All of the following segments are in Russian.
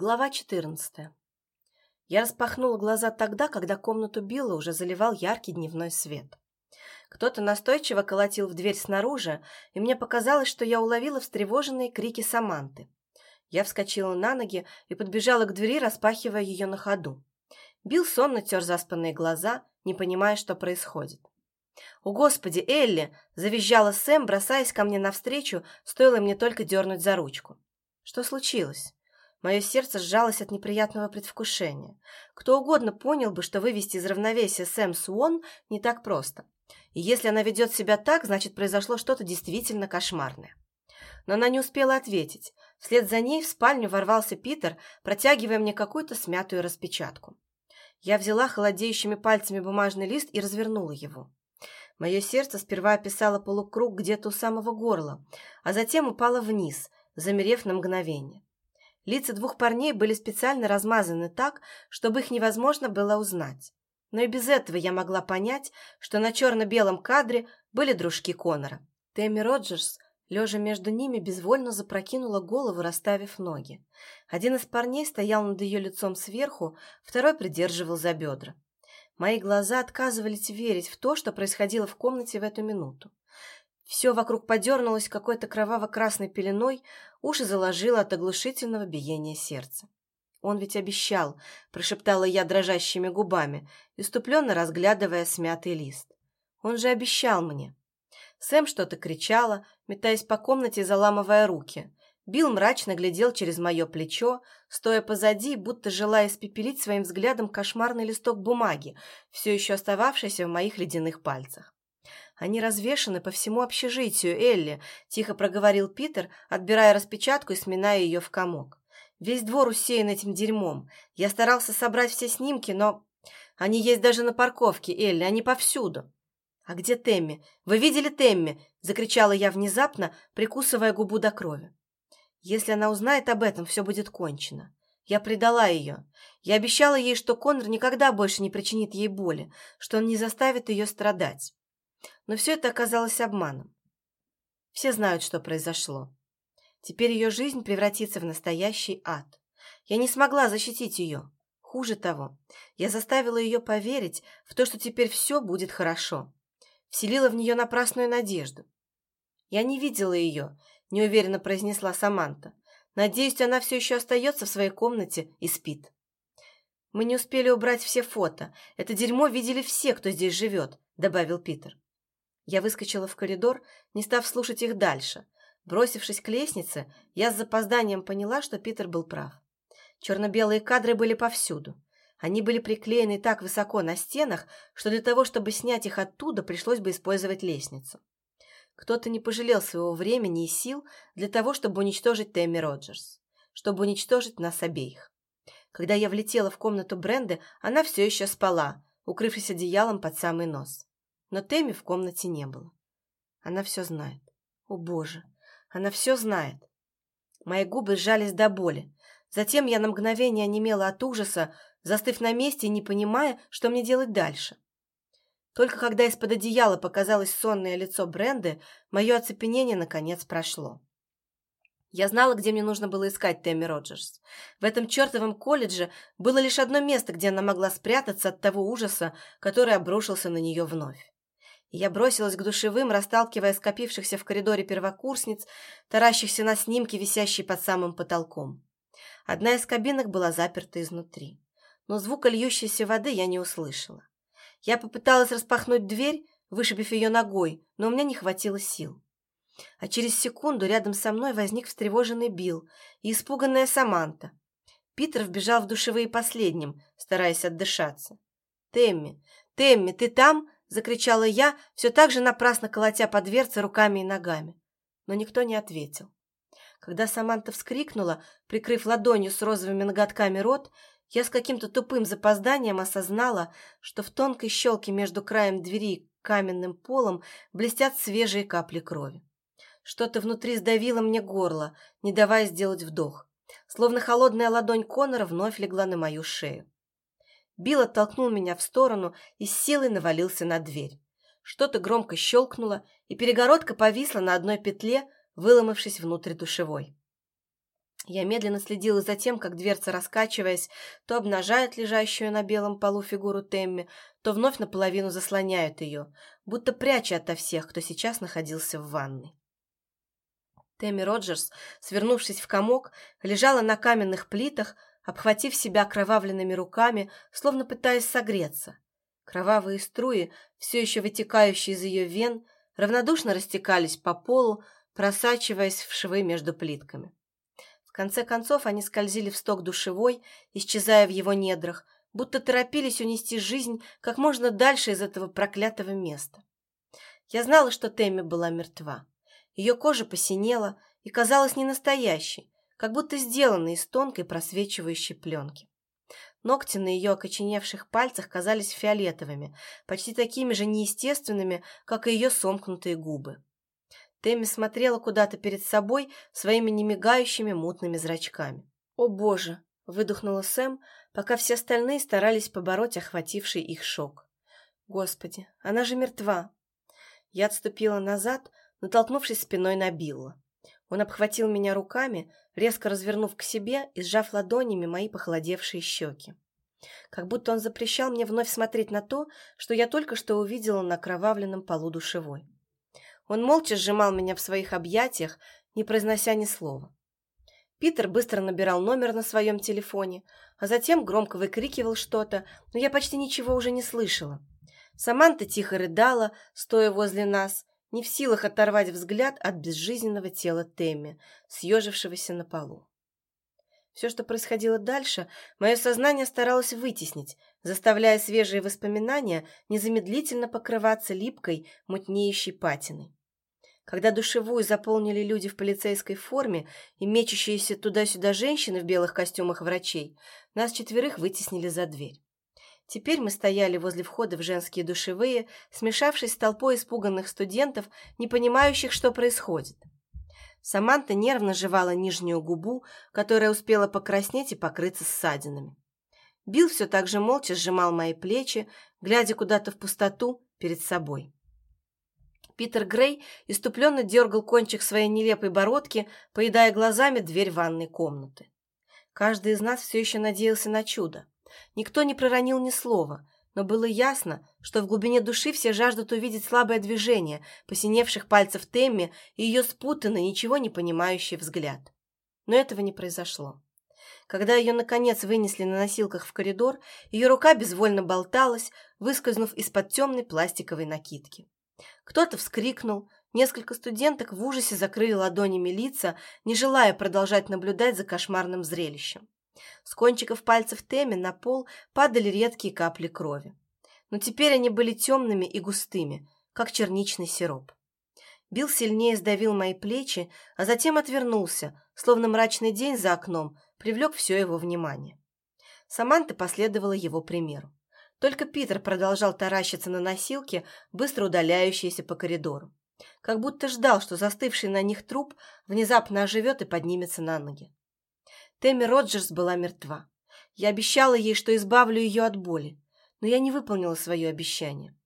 Глава 14. Я распахнула глаза тогда, когда комнату Билла уже заливал яркий дневной свет. Кто-то настойчиво колотил в дверь снаружи, и мне показалось, что я уловила встревоженные крики Саманты. Я вскочила на ноги и подбежала к двери, распахивая ее на ходу. Билл сонно тер заспанные глаза, не понимая, что происходит. «О, Господи, Элли!» – завизжала Сэм, бросаясь ко мне навстречу, стоило мне только дернуть за ручку. «Что случилось?» Мое сердце сжалось от неприятного предвкушения. Кто угодно понял бы, что вывести из равновесия Сэм Суон не так просто. И если она ведет себя так, значит, произошло что-то действительно кошмарное. Но она не успела ответить. Вслед за ней в спальню ворвался Питер, протягивая мне какую-то смятую распечатку. Я взяла холодеющими пальцами бумажный лист и развернула его. Мое сердце сперва описало полукруг где-то у самого горла, а затем упало вниз, замерев на мгновение. Лица двух парней были специально размазаны так, чтобы их невозможно было узнать. Но и без этого я могла понять, что на черно-белом кадре были дружки Конора. Тэмми Роджерс, лежа между ними, безвольно запрокинула голову, расставив ноги. Один из парней стоял над ее лицом сверху, второй придерживал за бедра. Мои глаза отказывались верить в то, что происходило в комнате в эту минуту. Все вокруг подернулось какой-то кроваво-красной пеленой, уши заложило от оглушительного биения сердца. «Он ведь обещал», — прошептала я дрожащими губами, иступленно разглядывая смятый лист. «Он же обещал мне». Сэм что-то кричала, метаясь по комнате, заламывая руки. Билл мрачно глядел через мое плечо, стоя позади, будто желая испепелить своим взглядом кошмарный листок бумаги, все еще остававшийся в моих ледяных пальцах. Они развешаны по всему общежитию, Элли», – тихо проговорил Питер, отбирая распечатку и сминая ее в комок. «Весь двор усеян этим дерьмом. Я старался собрать все снимки, но... Они есть даже на парковке, Элли, они повсюду». «А где Темми? Вы видели Темми?» – закричала я внезапно, прикусывая губу до крови. «Если она узнает об этом, все будет кончено. Я предала ее. Я обещала ей, что Конор никогда больше не причинит ей боли, что он не заставит ее страдать. Но все это оказалось обманом. Все знают, что произошло. Теперь ее жизнь превратится в настоящий ад. Я не смогла защитить ее. Хуже того, я заставила ее поверить в то, что теперь все будет хорошо. Вселила в нее напрасную надежду. «Я не видела ее», – неуверенно произнесла Саманта. «Надеюсь, она все еще остается в своей комнате и спит». «Мы не успели убрать все фото. Это дерьмо видели все, кто здесь живет», – добавил Питер. Я выскочила в коридор, не став слушать их дальше. Бросившись к лестнице, я с запозданием поняла, что Питер был прав. Черно-белые кадры были повсюду. Они были приклеены так высоко на стенах, что для того, чтобы снять их оттуда, пришлось бы использовать лестницу. Кто-то не пожалел своего времени и сил для того, чтобы уничтожить Тэмми Роджерс, чтобы уничтожить нас обеих. Когда я влетела в комнату Бренды, она все еще спала, укрывшись одеялом под самый нос но Тэмми в комнате не было. Она все знает. О, Боже, она все знает. Мои губы сжались до боли. Затем я на мгновение онемела от ужаса, застыв на месте и не понимая, что мне делать дальше. Только когда из-под одеяла показалось сонное лицо Бренды, мое оцепенение наконец прошло. Я знала, где мне нужно было искать Тэмми Роджерс. В этом чертовом колледже было лишь одно место, где она могла спрятаться от того ужаса, который обрушился на нее вновь. Я бросилась к душевым, расталкивая скопившихся в коридоре первокурсниц, таращихся на снимки, висящие под самым потолком. Одна из кабинок была заперта изнутри, но звука льющейся воды я не услышала. Я попыталась распахнуть дверь, вышибив ее ногой, но у меня не хватило сил. А через секунду рядом со мной возник встревоженный Билл и испуганная Саманта. Питер вбежал в душевые последним, стараясь отдышаться. «Темми! Темми, ты там?» – закричала я, все так же напрасно колотя по дверце руками и ногами. Но никто не ответил. Когда Саманта вскрикнула, прикрыв ладонью с розовыми ноготками рот, я с каким-то тупым запозданием осознала, что в тонкой щелке между краем двери и каменным полом блестят свежие капли крови. Что-то внутри сдавило мне горло, не давая сделать вдох. Словно холодная ладонь Конора вновь легла на мою шею. Билл оттолкнул меня в сторону и с силой навалился на дверь. Что-то громко щелкнуло, и перегородка повисла на одной петле, выломавшись внутрь душевой. Я медленно следила за тем, как дверца, раскачиваясь, то обнажает лежащую на белом полу фигуру Темми, то вновь наполовину заслоняют ее, будто пряча ото всех, кто сейчас находился в ванной. Тэмми Роджерс, свернувшись в комок, лежала на каменных плитах, обхватив себя окровавленными руками, словно пытаясь согреться. Кровавые струи, все еще вытекающие из ее вен, равнодушно растекались по полу, просачиваясь в швы между плитками. В конце концов они скользили в сток душевой, исчезая в его недрах, будто торопились унести жизнь как можно дальше из этого проклятого места. Я знала, что Тэмми была мертва. Ее кожа посинела и казалась ненастоящей, как будто сделанной из тонкой просвечивающей пленки. Ногти на ее окоченевших пальцах казались фиолетовыми, почти такими же неестественными, как и ее сомкнутые губы. Тэмми смотрела куда-то перед собой своими немигающими мутными зрачками. «О боже!» – выдохнула Сэм, пока все остальные старались побороть охвативший их шок. «Господи, она же мертва!» Я отступила назад, натолкнувшись спиной на Билла. Он обхватил меня руками, резко развернув к себе и сжав ладонями мои похолодевшие щеки. Как будто он запрещал мне вновь смотреть на то, что я только что увидела на кровавленном полу душевой. Он молча сжимал меня в своих объятиях, не произнося ни слова. Питер быстро набирал номер на своем телефоне, а затем громко выкрикивал что-то, но я почти ничего уже не слышала. Саманта тихо рыдала, стоя возле нас, не в силах оторвать взгляд от безжизненного тела Тэмми, съежившегося на полу. Все, что происходило дальше, мое сознание старалось вытеснить, заставляя свежие воспоминания незамедлительно покрываться липкой, мутнеющей патиной. Когда душевую заполнили люди в полицейской форме и мечущиеся туда-сюда женщины в белых костюмах врачей, нас четверых вытеснили за дверь. Теперь мы стояли возле входа в женские душевые, смешавшись с толпой испуганных студентов, не понимающих, что происходит. Саманта нервно жевала нижнюю губу, которая успела покраснеть и покрыться ссадинами. Билл все так же молча сжимал мои плечи, глядя куда-то в пустоту перед собой. Питер Грей иступленно дергал кончик своей нелепой бородки, поедая глазами дверь ванной комнаты. Каждый из нас все еще надеялся на чудо. Никто не проронил ни слова, но было ясно, что в глубине души все жаждут увидеть слабое движение посиневших пальцев Темми и ее спутанный, ничего не понимающий взгляд. Но этого не произошло. Когда ее, наконец, вынесли на носилках в коридор, ее рука безвольно болталась, выскользнув из-под темной пластиковой накидки. Кто-то вскрикнул, несколько студенток в ужасе закрыли ладонями лица, не желая продолжать наблюдать за кошмарным зрелищем. С кончиков пальцев Тэмми на пол падали редкие капли крови. Но теперь они были темными и густыми, как черничный сироп. Билл сильнее сдавил мои плечи, а затем отвернулся, словно мрачный день за окном привлек все его внимание. Саманта последовала его примеру. Только Питер продолжал таращиться на носилки, быстро удаляющиеся по коридору. Как будто ждал, что застывший на них труп внезапно оживет и поднимется на ноги. Тэмми Роджерс была мертва. Я обещала ей, что избавлю ее от боли, но я не выполнила свое обещание.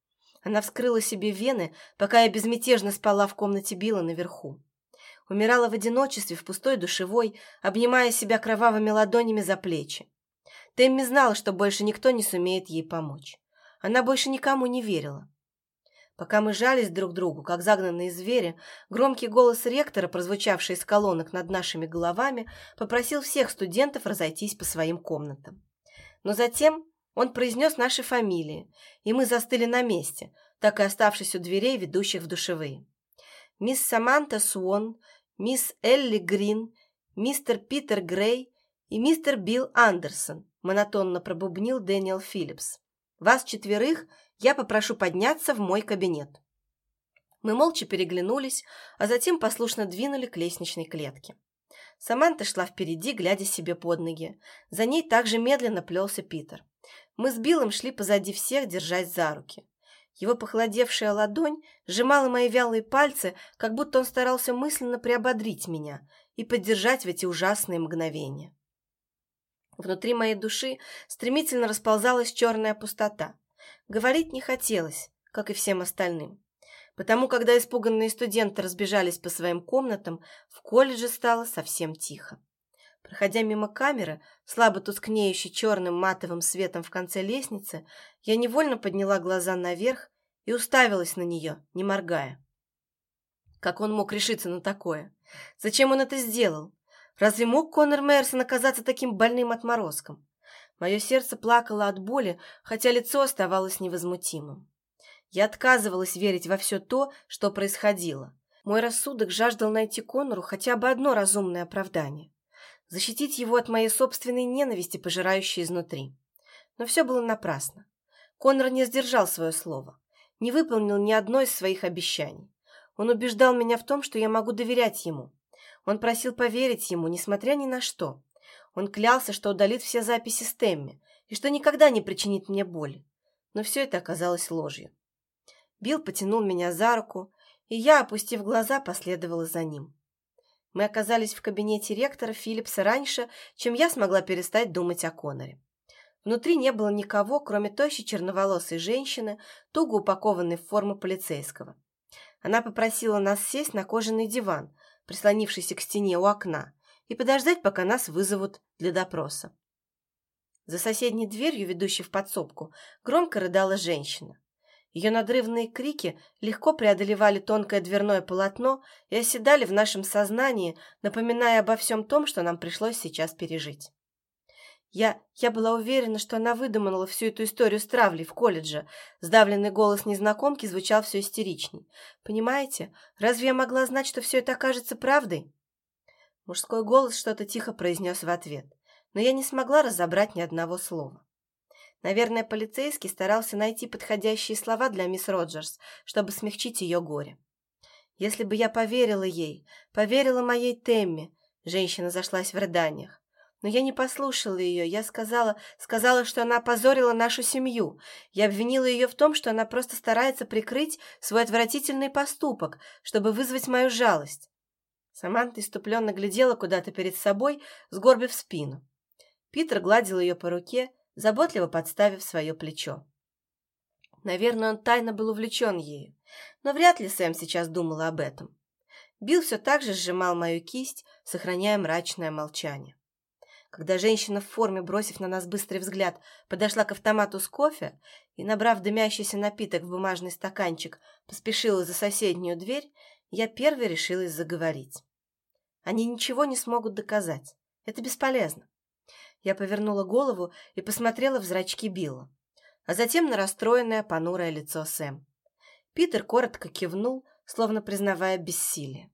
Она вскрыла себе вены, пока я безмятежно спала в комнате Билла наверху. Умирала в одиночестве в пустой душевой, обнимая себя кровавыми ладонями за плечи. Тэмми знала, что больше никто не сумеет ей помочь. Она больше никому не верила. Пока мы жались друг другу, как загнанные звери, громкий голос ректора, прозвучавший из колонок над нашими головами, попросил всех студентов разойтись по своим комнатам. Но затем он произнес наши фамилии, и мы застыли на месте, так и оставшись у дверей, ведущих в душевые. Мисс Саманта Суон, мисс Элли Грин, мистер Питер Грей и мистер Билл Андерсон, монотонно пробубнил Дэниел Филлипс. Вас четверых – я попрошу подняться в мой кабинет». Мы молча переглянулись, а затем послушно двинули к лестничной клетке. Саманта шла впереди, глядя себе под ноги. За ней также медленно плелся Питер. Мы с Биллом шли позади всех, держась за руки. Его похолодевшая ладонь сжимала мои вялые пальцы, как будто он старался мысленно приободрить меня и поддержать в эти ужасные мгновения. Внутри моей души стремительно расползалась черная пустота. Говорить не хотелось, как и всем остальным. Потому, когда испуганные студенты разбежались по своим комнатам, в колледже стало совсем тихо. Проходя мимо камеры, слабо тускнеющей черным матовым светом в конце лестницы, я невольно подняла глаза наверх и уставилась на нее, не моргая. Как он мог решиться на такое? Зачем он это сделал? Разве мог Конор Мэрсон оказаться таким больным отморозком? Мое сердце плакало от боли, хотя лицо оставалось невозмутимым. Я отказывалась верить во все то, что происходило. Мой рассудок жаждал найти Конору хотя бы одно разумное оправдание. Защитить его от моей собственной ненависти, пожирающей изнутри. Но все было напрасно. Конор не сдержал свое слово, не выполнил ни одно из своих обещаний. Он убеждал меня в том, что я могу доверять ему. Он просил поверить ему, несмотря ни на что. Он клялся, что удалит все записи с Темми и что никогда не причинит мне боли. Но все это оказалось ложью. Билл потянул меня за руку, и я, опустив глаза, последовала за ним. Мы оказались в кабинете ректора Филлипса раньше, чем я смогла перестать думать о Коноре. Внутри не было никого, кроме тощей черноволосой женщины, туго упакованной в форму полицейского. Она попросила нас сесть на кожаный диван, прислонившийся к стене у окна, и подождать, пока нас вызовут для допроса. За соседней дверью, ведущей в подсобку, громко рыдала женщина. Ее надрывные крики легко преодолевали тонкое дверное полотно и оседали в нашем сознании, напоминая обо всем том, что нам пришлось сейчас пережить. Я, я была уверена, что она выдумала всю эту историю с травлей в колледже. Сдавленный голос незнакомки звучал все истеричней. «Понимаете, разве я могла знать, что все это окажется правдой?» Мужской голос что-то тихо произнес в ответ, но я не смогла разобрать ни одного слова. Наверное, полицейский старался найти подходящие слова для мисс Роджерс, чтобы смягчить ее горе. Если бы я поверила ей, поверила моей Темме, женщина зашлась в рыданиях. Но я не послушала ее, я сказала, сказала, что она опозорила нашу семью. Я обвинила ее в том, что она просто старается прикрыть свой отвратительный поступок, чтобы вызвать мою жалость. Саманта иступленно глядела куда-то перед собой, сгорбив спину. Питер гладил ее по руке, заботливо подставив свое плечо. Наверное, он тайно был увлечен ею, но вряд ли Сэм сейчас думала об этом. Билл все так же сжимал мою кисть, сохраняя мрачное молчание. Когда женщина в форме, бросив на нас быстрый взгляд, подошла к автомату с кофе и, набрав дымящийся напиток в бумажный стаканчик, поспешила за соседнюю дверь, я первой решилась заговорить. Они ничего не смогут доказать. Это бесполезно. Я повернула голову и посмотрела в зрачки Билла, а затем на расстроенное, понурое лицо Сэм. Питер коротко кивнул, словно признавая бессилие.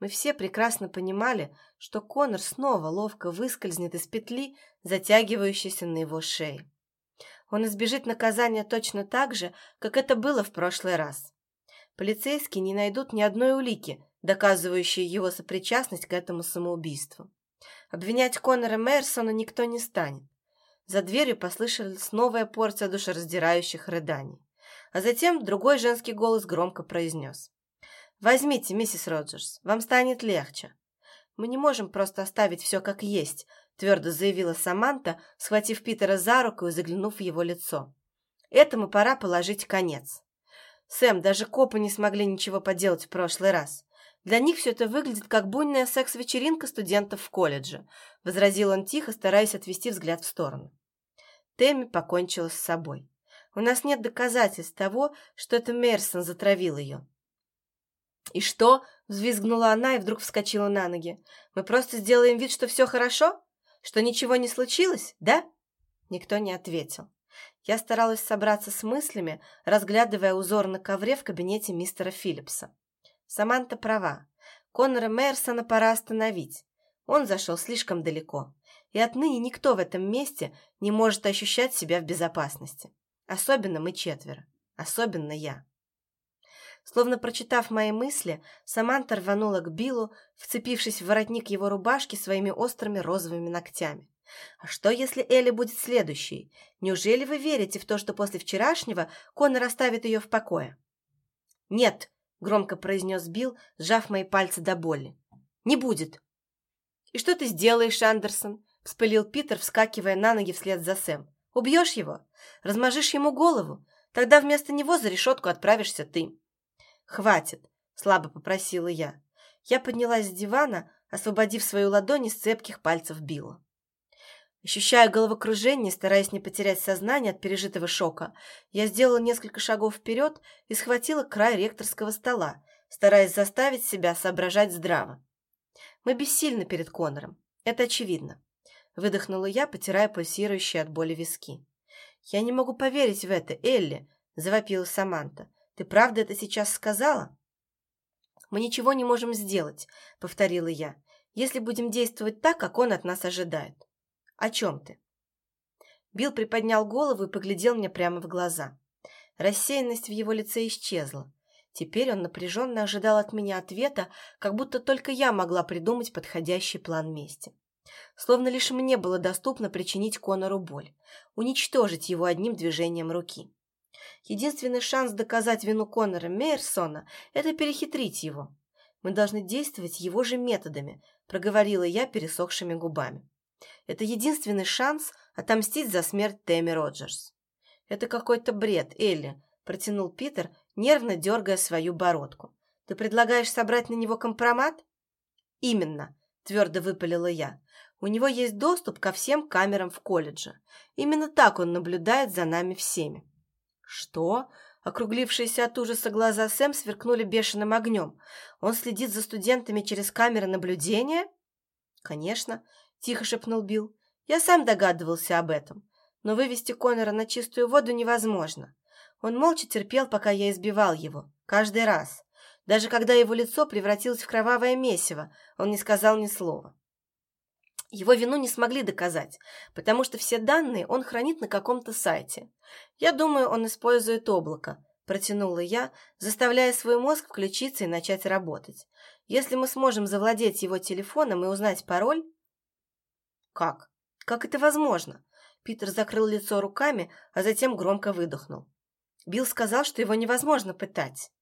Мы все прекрасно понимали, что Конор снова ловко выскользнет из петли, затягивающейся на его шее. Он избежит наказания точно так же, как это было в прошлый раз. Полицейские не найдут ни одной улики, доказывающей его сопричастность к этому самоубийству. Обвинять Конора Мэрсона никто не станет. За дверью послышалась новая порция душераздирающих рыданий. А затем другой женский голос громко произнес. «Возьмите, миссис Роджерс, вам станет легче». «Мы не можем просто оставить все как есть», твердо заявила Саманта, схватив Питера за руку и заглянув в его лицо. «Этому пора положить конец». Сэм, даже копы не смогли ничего поделать в прошлый раз. Для них все это выглядит как буйная секс-вечеринка студентов в колледже», — возразил он тихо, стараясь отвести взгляд в сторону. Тэмми покончила с собой. «У нас нет доказательств того, что это Мерсон затравил ее». «И что?» — взвизгнула она и вдруг вскочила на ноги. «Мы просто сделаем вид, что все хорошо? Что ничего не случилось, да?» Никто не ответил. Я старалась собраться с мыслями, разглядывая узор на ковре в кабинете мистера Филлипса. Саманта права. Конора Мерсона пора остановить. Он зашел слишком далеко, и отныне никто в этом месте не может ощущать себя в безопасности. Особенно мы четверо. Особенно я. Словно прочитав мои мысли, Саманта рванула к Биллу, вцепившись в воротник его рубашки своими острыми розовыми ногтями. А что, если Элли будет следующей? Неужели вы верите в то, что после вчерашнего Конор оставит ее в покое? Нет, громко произнес Билл, сжав мои пальцы до боли. Не будет. И что ты сделаешь, Андерсон? вспылил Питер, вскакивая на ноги вслед за Сэм. Убьешь его? Размажешь ему голову? Тогда вместо него за решетку отправишься ты. Хватит, слабо попросила я. Я поднялась с дивана, освободив свою ладонь из цепких пальцев Билла. Ощущая головокружение, стараясь не потерять сознание от пережитого шока, я сделала несколько шагов вперед и схватила край ректорского стола, стараясь заставить себя соображать здраво. Мы бессильны перед Конором, это очевидно. Выдохнула я, потирая пульсирующие от боли виски. «Я не могу поверить в это, Элли!» – завопила Саманта. «Ты правда это сейчас сказала?» «Мы ничего не можем сделать», — повторила я, «если будем действовать так, как он от нас ожидает». «О чем ты?» Билл приподнял голову и поглядел мне прямо в глаза. Рассеянность в его лице исчезла. Теперь он напряженно ожидал от меня ответа, как будто только я могла придумать подходящий план мести. Словно лишь мне было доступно причинить Конору боль, уничтожить его одним движением руки. Единственный шанс доказать вину Конора Мейерсона – это перехитрить его. Мы должны действовать его же методами, проговорила я пересохшими губами. Это единственный шанс отомстить за смерть Тэмми Роджерс. Это какой-то бред, Элли, протянул Питер, нервно дергая свою бородку. Ты предлагаешь собрать на него компромат? Именно, твердо выпалила я. У него есть доступ ко всем камерам в колледже. Именно так он наблюдает за нами всеми. «Что?» Округлившиеся от ужаса глаза Сэм сверкнули бешеным огнем. «Он следит за студентами через камеры наблюдения?» «Конечно», — тихо шепнул Билл. «Я сам догадывался об этом. Но вывести Конора на чистую воду невозможно. Он молча терпел, пока я избивал его. Каждый раз. Даже когда его лицо превратилось в кровавое месиво, он не сказал ни слова. Его вину не смогли доказать, потому что все данные он хранит на каком-то сайте. Я думаю, он использует облако, протянула я, заставляя свой мозг включиться и начать работать. Если мы сможем завладеть его телефоном и узнать пароль... Как? Как это возможно? Питер закрыл лицо руками, а затем громко выдохнул. Билл сказал, что его невозможно пытать.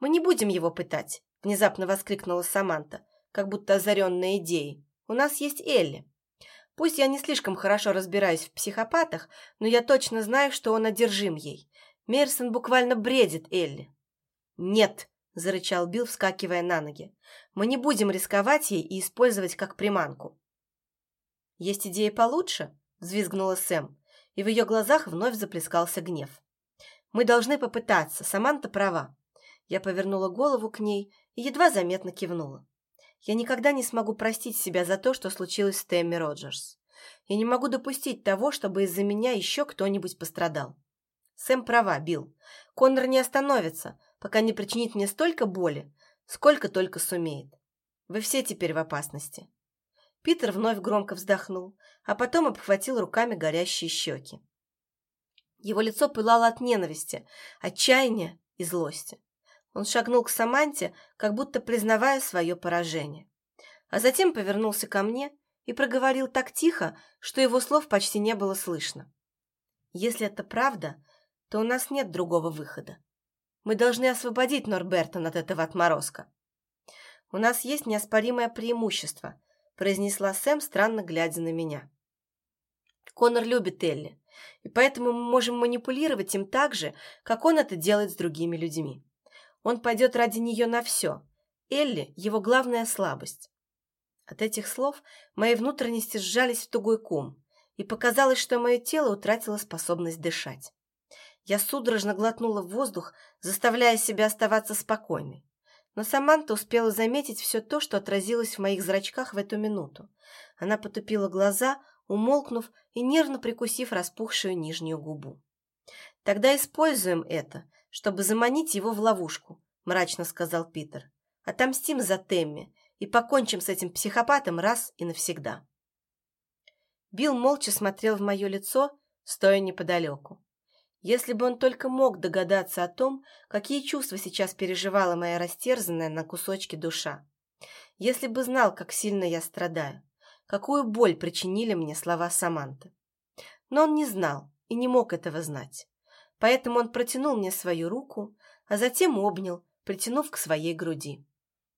«Мы не будем его пытать», — внезапно воскликнула Саманта, как будто озаренная идеей. У нас есть Элли. Пусть я не слишком хорошо разбираюсь в психопатах, но я точно знаю, что он одержим ей. Мерсон буквально бредит Элли. «Нет», – зарычал Билл, вскакивая на ноги. «Мы не будем рисковать ей и использовать как приманку». «Есть идея получше?» – взвизгнула Сэм, и в ее глазах вновь заплескался гнев. «Мы должны попытаться, Саманта права». Я повернула голову к ней и едва заметно кивнула. Я никогда не смогу простить себя за то, что случилось с Тэмми Роджерс. Я не могу допустить того, чтобы из-за меня еще кто-нибудь пострадал. Сэм права, Билл. Коннор не остановится, пока не причинит мне столько боли, сколько только сумеет. Вы все теперь в опасности. Питер вновь громко вздохнул, а потом обхватил руками горящие щеки. Его лицо пылало от ненависти, отчаяния и злости. Он шагнул к Саманте, как будто признавая свое поражение. А затем повернулся ко мне и проговорил так тихо, что его слов почти не было слышно. «Если это правда, то у нас нет другого выхода. Мы должны освободить Норбертон от этого отморозка». «У нас есть неоспоримое преимущество», произнесла Сэм, странно глядя на меня. Конор любит Элли, и поэтому мы можем манипулировать им так же, как он это делает с другими людьми. Он пойдет ради нее на все. Элли – его главная слабость. От этих слов мои внутренности сжались в тугой ком, и показалось, что мое тело утратило способность дышать. Я судорожно глотнула воздух, заставляя себя оставаться спокойной. Но Саманта успела заметить все то, что отразилось в моих зрачках в эту минуту. Она потупила глаза, умолкнув и нервно прикусив распухшую нижнюю губу. «Тогда используем это, чтобы заманить его в ловушку», – мрачно сказал Питер. «Отомстим за Темми и покончим с этим психопатом раз и навсегда». Билл молча смотрел в мое лицо, стоя неподалеку. Если бы он только мог догадаться о том, какие чувства сейчас переживала моя растерзанная на кусочки душа. Если бы знал, как сильно я страдаю, какую боль причинили мне слова Саманты. Но он не знал и не мог этого знать. Поэтому он протянул мне свою руку, а затем обнял, притянув к своей груди.